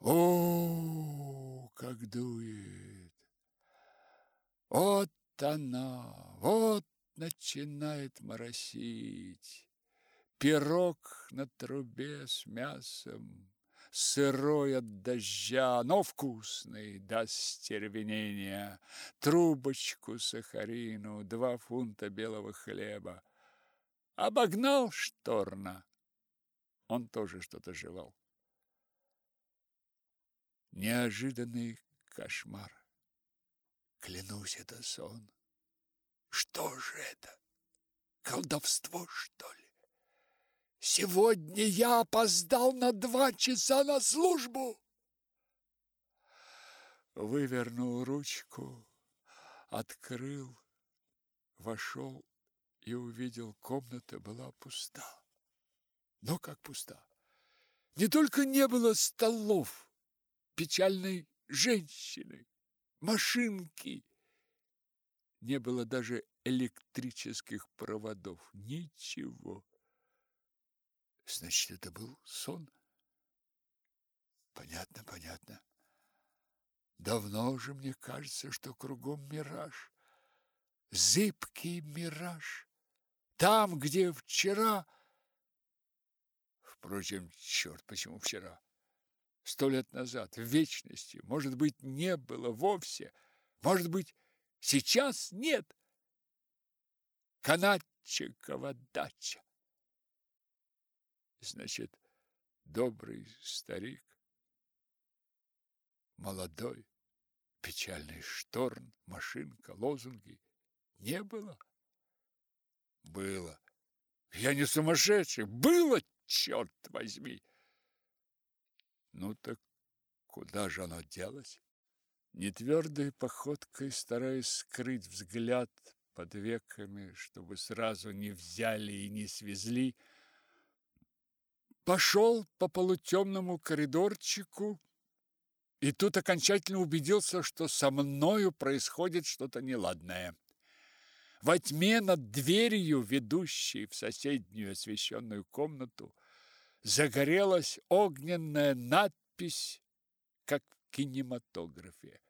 О, как дует! Вот она, вот начинает моросить. Пирог на трубе с мясом, сырой от дождя, но вкусный, до стервенения. Трубочку сахарину, два фунта белого хлеба. Обогнал Шторна. Он тоже что-то жевал. Неожиданный кошмар. Клянусь, это сон. Что же это? Колдовство, что ли? Сегодня я опоздал на два часа на службу. Вывернул ручку, открыл, вошел и увидел, комната была пуста. Но как пуста? Не только не было столов, печальной женщины, машинки, не было даже электрических проводов, ничего. Значит, это был сон? Понятно, понятно. Давно уже мне кажется, что кругом мираж. Зыбкий мираж. Там, где вчера... Впрочем, черт, почему вчера? Сто лет назад, в вечности, может быть, не было вовсе. Может быть, сейчас нет. Канатчикова дача. Значит, добрый старик, молодой, печальный шторн, машинка, лозунги не было? Было. Я не сумасшедший. Было, черт возьми. Ну так куда же оно делось? Нетвердой походкой, стараясь скрыть взгляд под веками, чтобы сразу не взяли и не свезли, пошел по полутемному коридорчику и тут окончательно убедился, что со мною происходит что-то неладное. Во тьме над дверью, ведущей в соседнюю освещенную комнату, загорелась огненная надпись, как в кинематографе.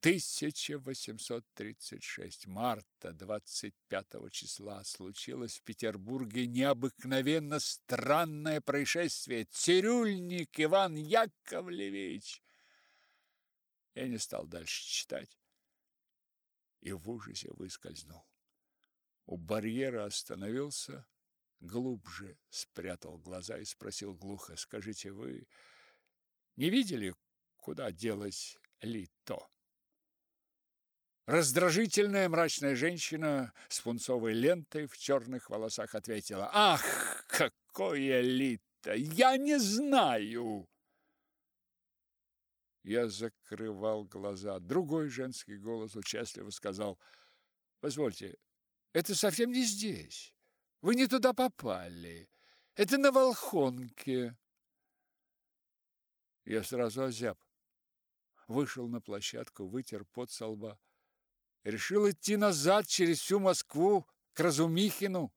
1836 марта 25 числа случилось в Петербурге необыкновенно странное происшествие. Цирюльник Иван Яковлевич. Я не стал дальше читать и в ужасе выскользнул. У барьера остановился, глубже спрятал глаза и спросил глухо: "Скажите, вы не видели, куда делась Лито?" Раздражительная мрачная женщина с пунцовой лентой в черных волосах ответила: "Ах, какое Лито! Я не знаю!" Я закрывал глаза. Другой женский голос участливо сказал: "Позвольте, это совсем не здесь. Вы не туда попали. Это на Волхонке". Я сразу озяб. Вышел на площадку, вытер пот со лба. Решил идти назад через всю Москву к Разумихину.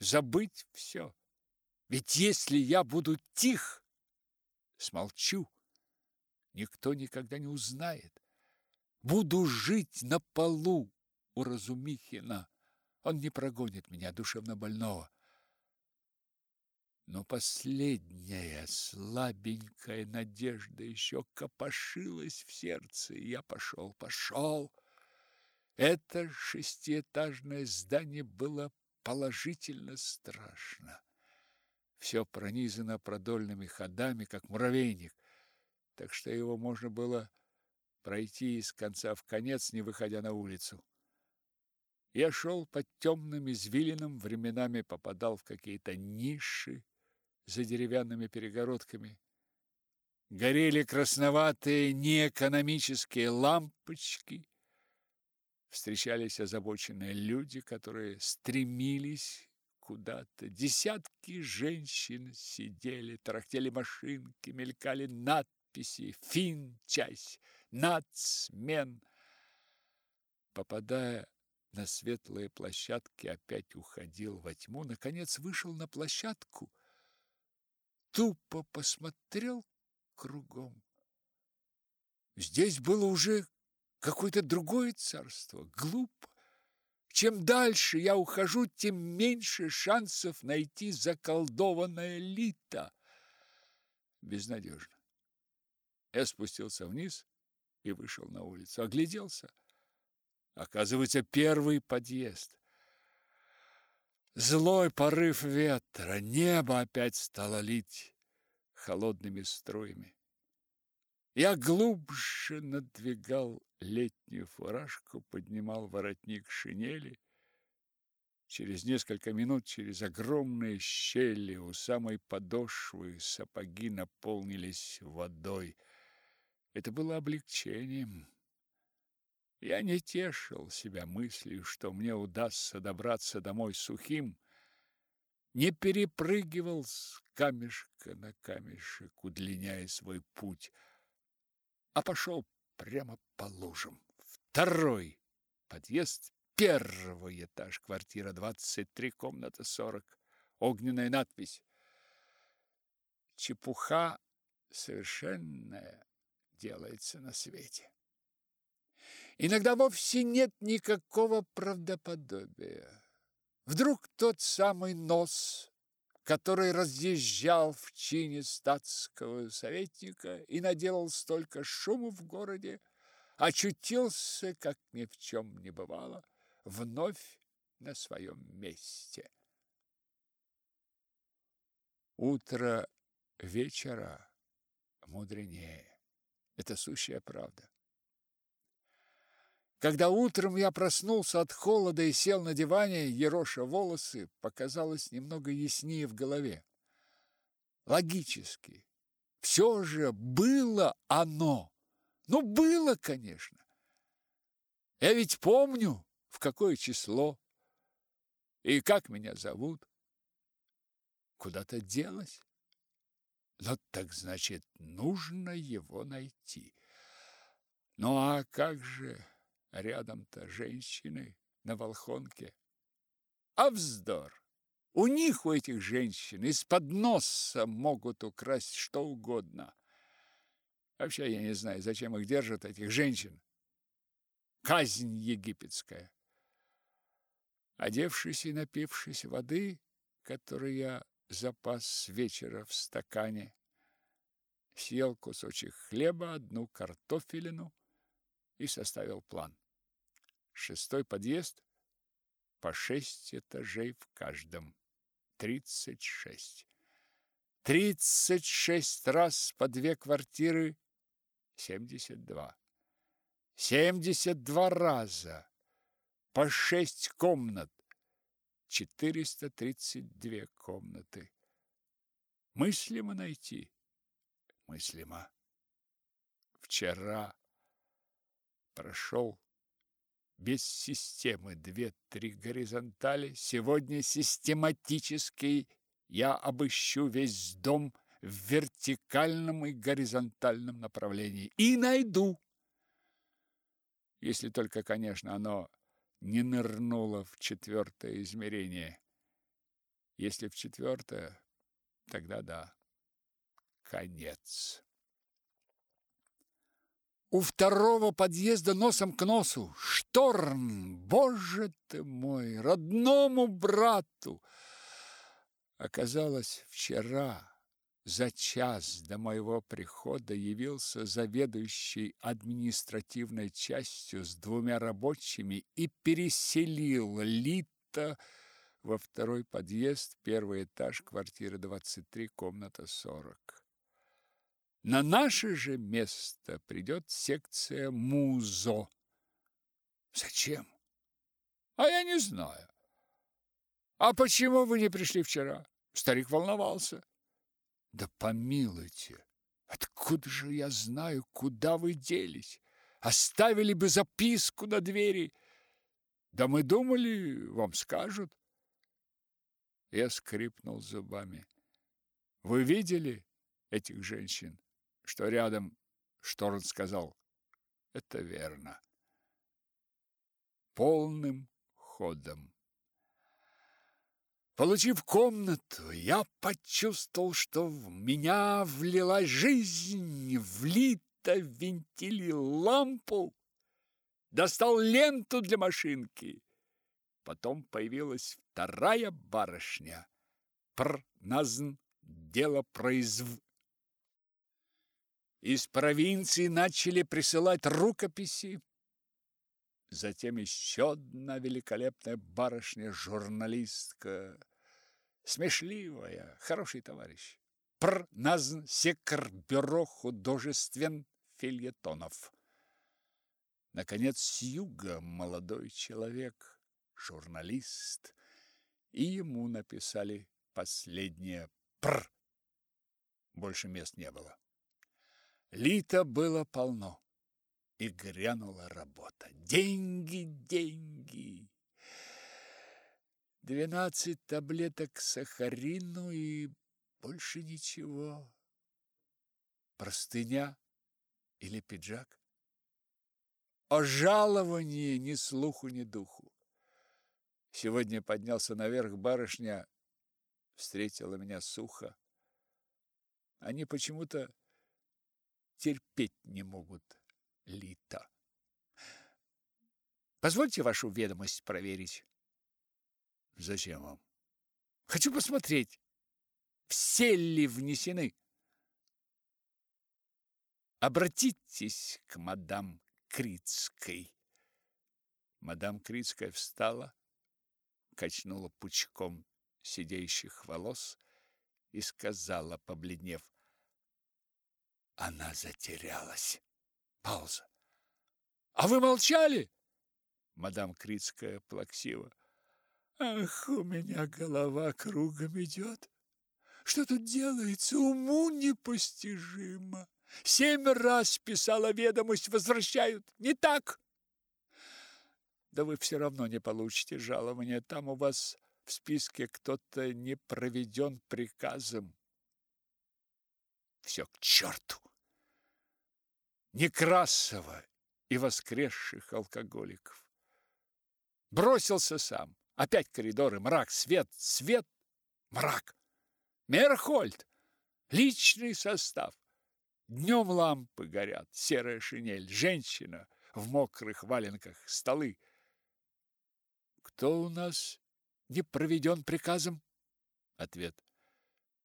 Забыть все. Ведь если я буду тих, смолчу, никто никогда не узнает. Буду жить на полу у Разумихина. Он не прогонит меня, душевно больного. Но последняя слабенькая надежда еще копошилась в сердце, и я пошел, пошел. Это шестиэтажное здание было положительно страшно. Все пронизано продольными ходами, как муравейник так что его можно было пройти из конца в конец, не выходя на улицу. Я шел по темным извилинам, временами попадал в какие-то ниши за деревянными перегородками. Горели красноватые неэкономические лампочки. Встречались озабоченные люди, которые стремились куда-то. Десятки женщин сидели, тарахтели машинки, мелькали надписи «Фин-часть», «Нацмен». Попадая на светлые площадки, опять уходил во тьму, наконец вышел на площадку, тупо посмотрел кругом. Здесь было уже какое-то другое царство, глупо. Чем дальше я ухожу, тем меньше шансов найти заколдованное лито. Безнадежно. Я спустился вниз и вышел на улицу. Огляделся. Оказывается, первый подъезд. Злой порыв ветра, небо опять стало лить холодными струями. Я глубже надвигал летнюю фуражку, поднимал воротник шинели. Через несколько минут через огромные щели у самой подошвы сапоги наполнились водой. Это было облегчением. Я не тешил себя мыслью, что мне удастся добраться домой сухим, не перепрыгивал с камешка на камешек, удлиняя свой путь, а пошел прямо по лужам. Второй подъезд, первый этаж, квартира 23, комната 40, огненная надпись. Чепуха совершенная делается на свете. Иногда вовсе нет никакого правдоподобия. Вдруг тот самый нос, который разъезжал в чине статского советника и наделал столько шума в городе, очутился, как ни в чем не бывало, вновь на своем месте. Утро вечера мудренее. Это сущая правда. Когда утром я проснулся от холода и сел на диване, ероша волосы, показалось немного яснее в голове. Логически. Все же было оно. Ну, было, конечно. Я ведь помню, в какое число и как меня зовут. Куда-то делось. Но так значит, нужно его найти. Ну а как же Рядом-то женщины на Волхонке. А вздор! У них, у этих женщин, из-под носа могут украсть что угодно. Вообще я не знаю, зачем их держат, этих женщин. Казнь египетская. Одевшись и напившись воды, которую я запас с вечера в стакане, съел кусочек хлеба, одну картофелину и составил план. Шестой подъезд, по шесть этажей в каждом. Тридцать шесть. Тридцать шесть раз по две квартиры – семьдесят два. Семьдесят два раза по шесть комнат – четыреста тридцать две комнаты. Мыслимо найти? Мыслимо. Вчера прошел без системы две-три горизонтали. Сегодня систематически я обыщу весь дом в вертикальном и горизонтальном направлении и найду. Если только, конечно, оно не нырнуло в четвертое измерение. Если в четвертое, тогда да, конец. У второго подъезда носом к носу. Шторм! Боже ты мой! Родному брату! Оказалось, вчера, за час до моего прихода, явился заведующий административной частью с двумя рабочими и переселил Лита во второй подъезд, первый этаж, квартира 23, комната 40. На наше же место придет секция МУЗО. Зачем? А я не знаю. А почему вы не пришли вчера? Старик волновался. Да помилуйте, откуда же я знаю, куда вы делись? Оставили бы записку на двери. Да мы думали, вам скажут. Я скрипнул зубами. Вы видели этих женщин? Что рядом, Шторн сказал, это верно. Полным ходом. Получив комнату, я почувствовал, что в меня влилась жизнь, кухне в Лита вентилил лампу, достал ленту для машинки. Потом появилась вторая барышня. Пр назн дело произв. Из провинции начали присылать рукописи. Затем еще одна великолепная барышня-журналистка, смешливая, хороший товарищ. Пр назн секр бюро художествен фильетонов. Наконец, с юга молодой человек, журналист, и ему написали последнее «пр». Больше мест не было. Лита было полно, и грянула работа. Деньги, деньги! Двенадцать таблеток сахарину и больше ничего. Простыня или пиджак? О жаловании ни слуху, ни духу. Сегодня поднялся наверх барышня, встретила меня сухо. Они почему-то терпеть не могут Лита. Позвольте вашу ведомость проверить. Зачем вам? Хочу посмотреть, все ли внесены. Обратитесь к мадам Крицкой. Мадам Крицкая встала, качнула пучком сидеющих волос и сказала, побледнев: "Она затерялась". Пауза. "А вы молчали?" Мадам Крицкая плаксиво. "Ах, у меня голова кругом идет. Что тут делается, уму непостижимо". Семь раз писала ведомость, возвращают. Не так? Да вы все равно не получите жалования. Там у вас в списке кто-то не проведен приказом. Все к черту! Некрасова и воскресших алкоголиков. Бросился сам. Опять коридоры, мрак, свет, свет, мрак. Мерхольд. Личный состав. Днем лампы горят, серая шинель, женщина в мокрых валенках, столы. Кто у нас не проведен приказом? Ответ.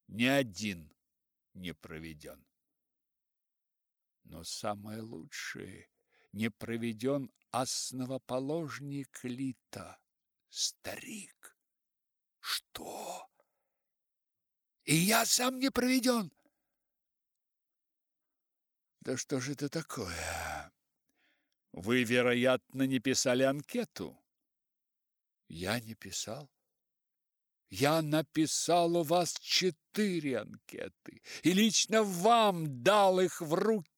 Ни один не проведен. Но самое лучшее не проведен основоположник Лита, старик. Что? И я сам не проведен? Да что же это такое? Вы, вероятно, не писали анкету. Я не писал. Я написал у вас четыре анкеты и лично вам дал их в руки.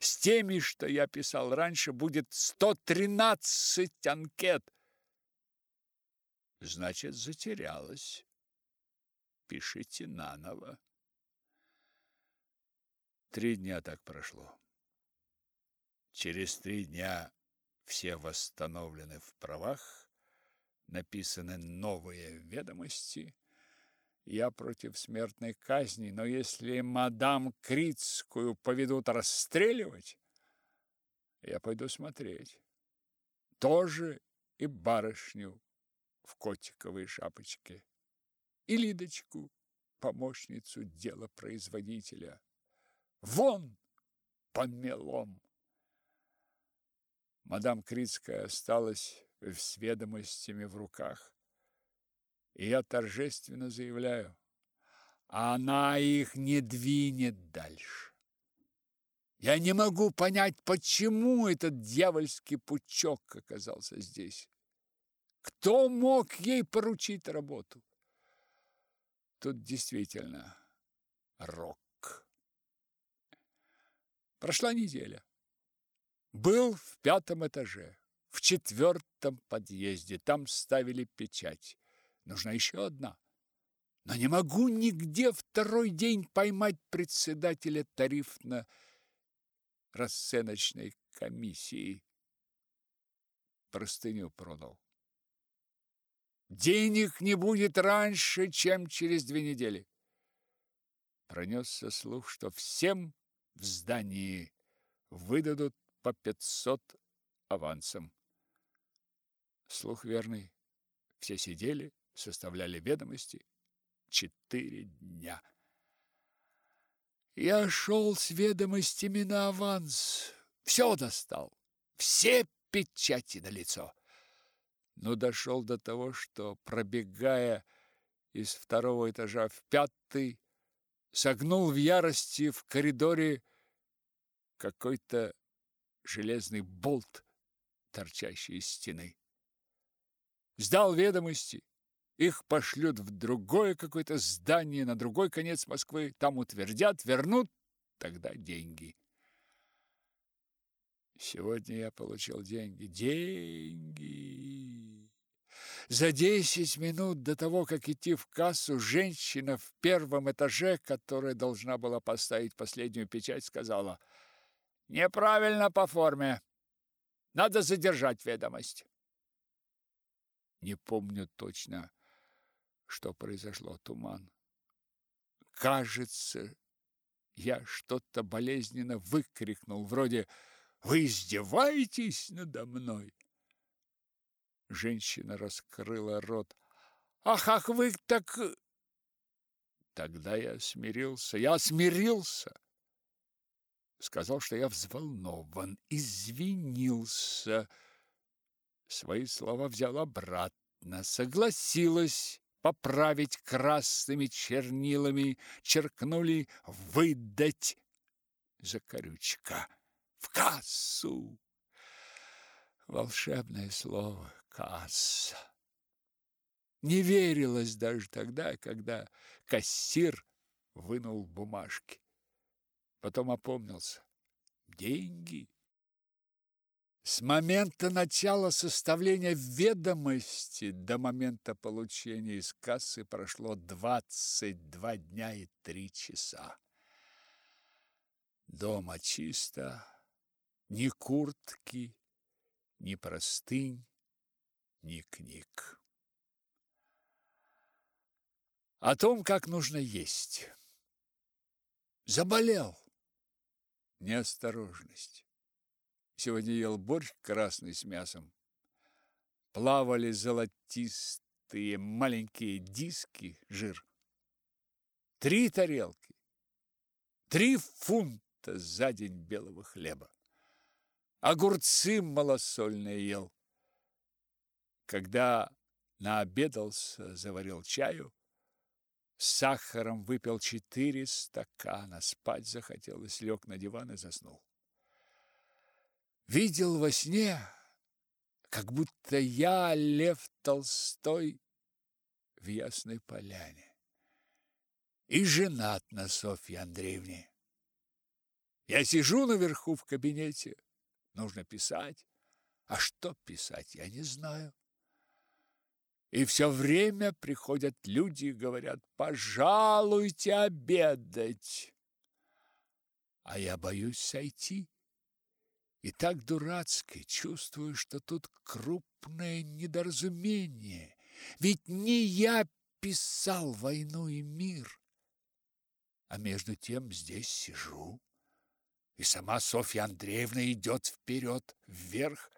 С теми, что я писал раньше, будет сто тринадцать анкет. Значит, затерялась. Пишите наново. Три дня так прошло. Через три дня все восстановлены в правах, написаны новые ведомости. Я против смертной казни, но если мадам Крицкую поведут расстреливать, я пойду смотреть. Тоже и барышню в котиковой шапочке, и Лидочку, помощницу делопроизводителя. Вон помелом. Мадам Крицкая осталась с ведомостями в руках. И я торжественно заявляю, она их не двинет дальше. Я не могу понять, почему этот дьявольский пучок оказался здесь. Кто мог ей поручить работу? Тут действительно рок. Прошла неделя. Был в пятом этаже, в четвертом подъезде. Там ставили печать. Нужна еще одна. Но не могу нигде второй день поймать председателя тарифно-расценочной комиссии. Простыню продал. Денег не будет раньше, чем через две недели. Пронесся слух, что всем в здании выдадут по пятьсот авансом. Слух верный. Все сидели, составляли ведомости. Четыре дня. Я шел с ведомостями на аванс. Все достал. Все печати на лицо. Но дошел до того, что, пробегая из второго этажа в пятый, согнул в ярости в коридоре какой-то железный болт, торчащий из стены. Сдал ведомости, их пошлют в другое какое-то здание, на другой конец Москвы, там утвердят, вернут, тогда деньги. Сегодня я получил деньги. Деньги! За десять минут до того, как идти в кассу, женщина в первом этаже, которая должна была поставить последнюю печать, сказала «Неправильно по форме. Надо задержать ведомость». Не помню точно, что произошло, туман. Кажется, я что-то болезненно выкрикнул, вроде «Вы издеваетесь надо мной?» Женщина раскрыла рот. «Ах, ах, вы так...» Тогда я смирился, я смирился. Сказал, что я взволнован, извинился. Свои слова взял обратно, согласилась поправить красными чернилами, черкнули «выдать» закорючка в кассу. Волшебное слово «касса». Не верилось даже тогда, когда кассир вынул бумажки. Потом опомнился. Деньги. С момента начала составления ведомости до момента получения из кассы прошло 22 дня и 3 часа. Дома чисто, ни куртки, ни простынь, ни книг. О том, как нужно есть. Заболел. Неосторожность. Сегодня ел борщ красный с мясом. Плавали золотистые маленькие диски, жир. Три тарелки. Три фунта за день белого хлеба. Огурцы малосольные ел. Когда наобедался, заварил чаю, с сахаром выпил четыре стакана, спать захотелось, лег на диван и заснул видел во сне, как будто я, Лев Толстой, в Ясной Поляне и женат на Софье Андреевне. Я сижу наверху в кабинете, нужно писать, а что писать, я не знаю. И все время приходят люди и говорят, пожалуйте обедать. А я боюсь сойти и так дурацко чувствую, что тут крупное недоразумение. Ведь не я писал «Войну и мир», а между тем здесь сижу, и сама Софья Андреевна идет вперед, вверх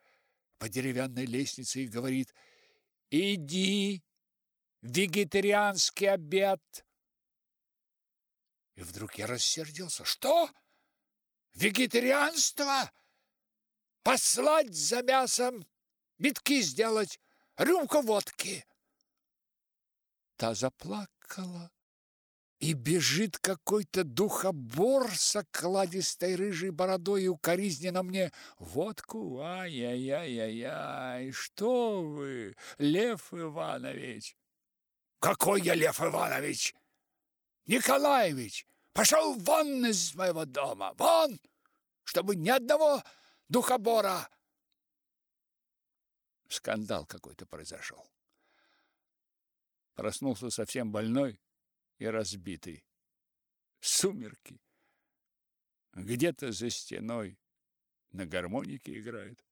по деревянной лестнице и говорит «Иди, вегетарианский обед!» И вдруг я рассердился. «Что? Вегетарианство?» Послать за мясом, битки сделать, рюмку водки. Та заплакала, и бежит какой-то духобор с окладистой рыжей бородой и укоризненно мне водку. Ай-яй-яй-яй-яй, что вы, Лев Иванович? Какой я Лев Иванович? Николаевич, пошел вон из моего дома, вон, чтобы ни одного духобора!» Скандал какой-то произошел. Проснулся совсем больной и разбитый. Сумерки. Где-то за стеной на гармонике играет.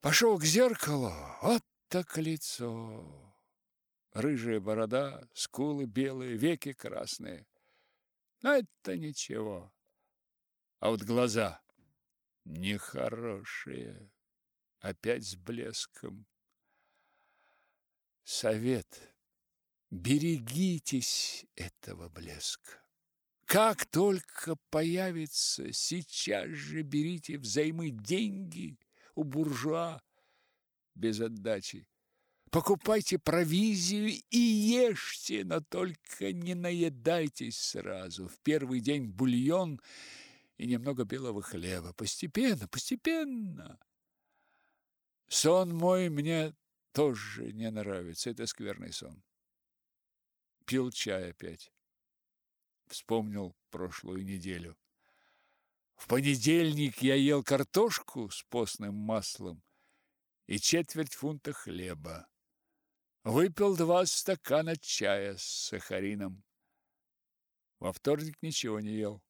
Пошел к зеркалу, вот так лицо. Рыжая борода, скулы белые, веки красные. Но это ничего. А вот глаза нехорошие, опять с блеском. Совет. Берегитесь этого блеска. Как только появится, сейчас же берите взаймы деньги у буржуа без отдачи. Покупайте провизию и ешьте, но только не наедайтесь сразу. В первый день бульон и немного белого хлеба. Постепенно, постепенно. Сон мой мне тоже не нравится. Это скверный сон. Пил чай опять. Вспомнил прошлую неделю. В понедельник я ел картошку с постным маслом и четверть фунта хлеба. Выпил два стакана чая с сахарином. Во вторник ничего не ел.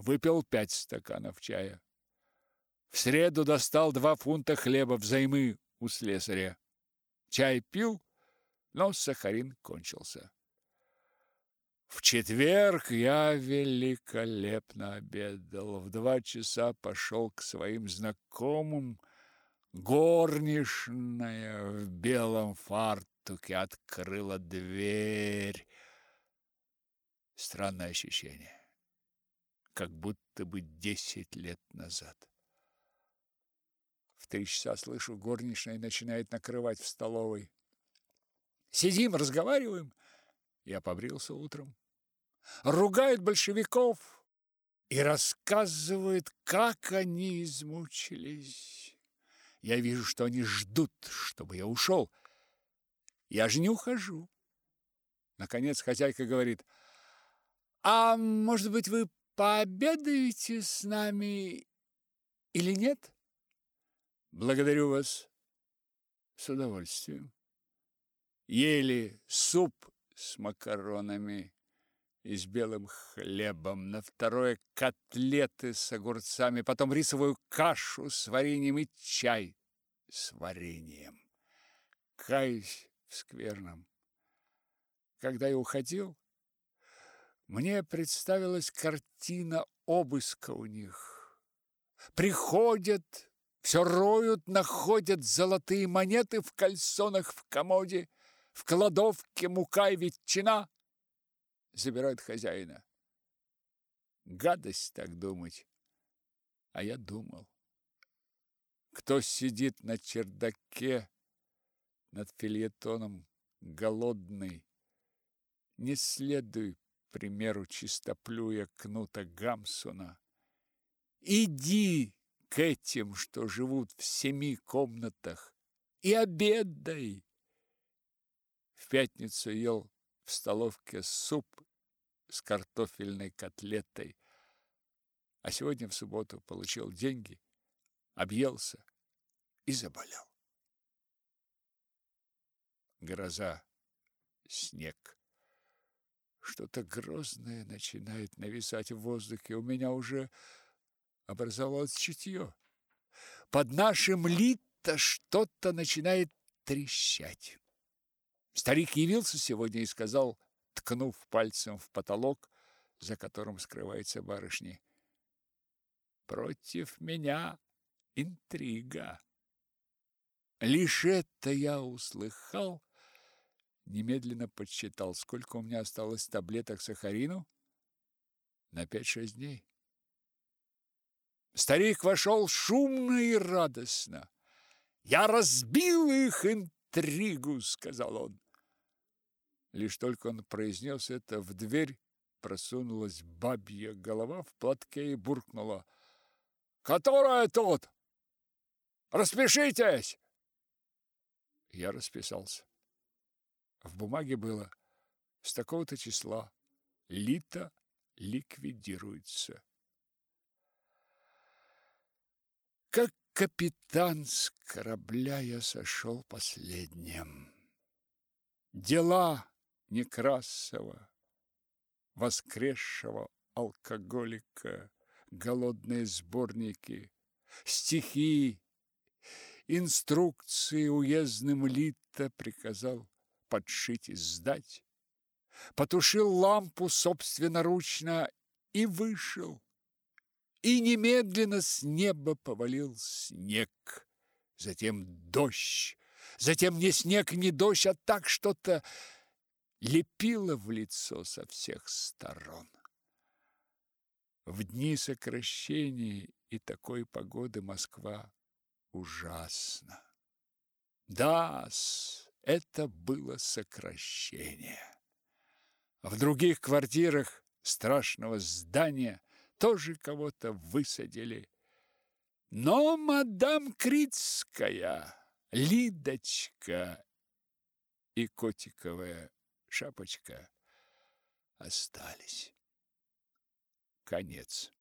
Выпил пять стаканов чая. В среду достал два фунта хлеба взаймы у слесаря. Чай пил, но сахарин кончился. В четверг я великолепно обедал. В два часа пошел к своим знакомым. Горничная в белом фартуке открыла дверь. Странное ощущение, как будто бы десять лет назад. В три часа слышу, горничная начинает накрывать в столовой. Сидим, разговариваем. Я побрился утром. Ругают большевиков и рассказывают, как они измучились. Я вижу, что они ждут, чтобы я ушел. Я же не ухожу. Наконец хозяйка говорит, «А может быть, вы пообедаете с нами или нет?» «Благодарю вас с удовольствием». Ели суп с макаронами и с белым хлебом, на второе котлеты с огурцами, потом рисовую кашу с вареньем и чай с вареньем. Каюсь в скверном. Когда я уходил, мне представилась картина обыска у них. Приходят, все роют, находят золотые монеты в кальсонах в комоде, в кладовке мука и ветчина забирают хозяина. Гадость так думать. А я думал. Кто сидит на чердаке над фильетоном голодный, не следуй примеру чистоплюя Кнута Гамсуна. Иди к этим, что живут в семи комнатах, и обедай. В пятницу ел в столовке суп с картофельной котлетой. А сегодня в субботу получил деньги, объелся и заболел. Гроза, снег. Что-то грозное начинает нависать в воздухе. У меня уже образовалось чутье. Под нашим лито что-то начинает трещать. Старик явился сегодня и сказал, ткнув пальцем в потолок, за которым скрывается барышня, «Против меня интрига». Лишь это я услыхал, немедленно подсчитал, сколько у меня осталось таблеток сахарину на пять-шесть дней. Старик вошел шумно и радостно. «Я разбил их интригу!» — сказал он. Лишь только он произнес это, в дверь просунулась бабья голова в платке и буркнула. «Которая тут? Распишитесь!» Я расписался. В бумаге было с такого-то числа Лита ликвидируется. Как капитан с корабля я сошел последним. Дела Некрасова, воскресшего алкоголика, голодные сборники, стихи, инструкции уездным Лита приказал подшить и сдать, потушил лампу собственноручно и вышел. и немедленно с неба повалил снег. Затем дождь, затем не снег, не дождь, а так что-то лепило в лицо со всех сторон. В дни сокращений и такой погоды Москва ужасна. да это было сокращение. В других квартирах страшного здания тоже кого-то высадили. Но мадам Крицкая, Лидочка и котиковая шапочка остались. Конец.